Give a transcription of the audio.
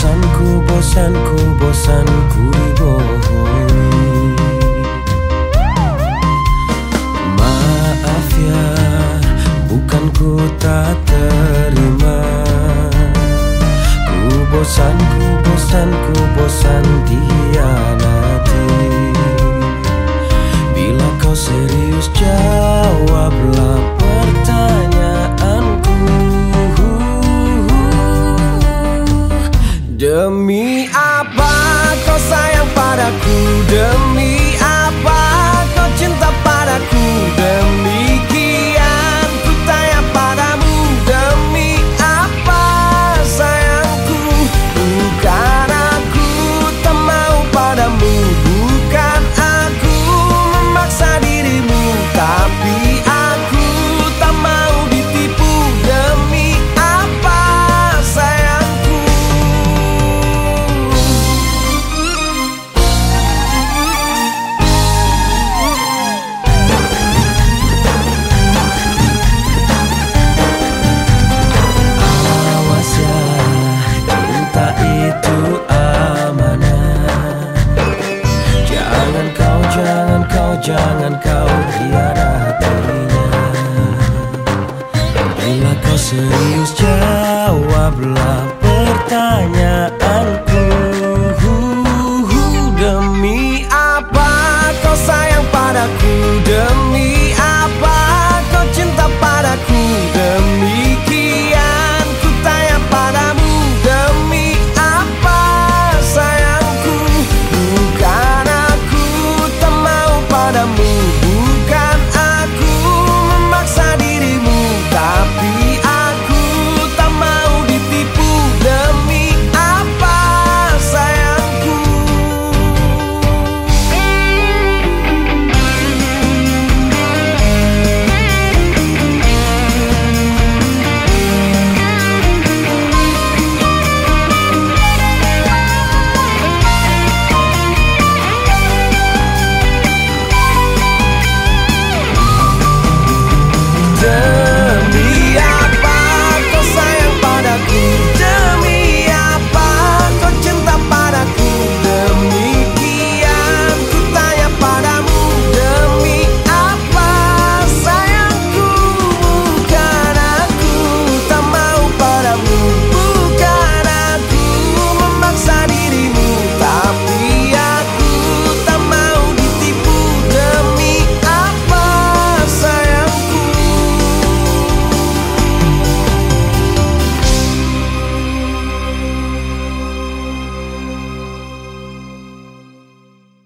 Bosanku, bosanku, bosanku dibohongi. Maaf ya, bukan ku tak terima. Ku bosanku, bosanku, bosan dihianat a mí listen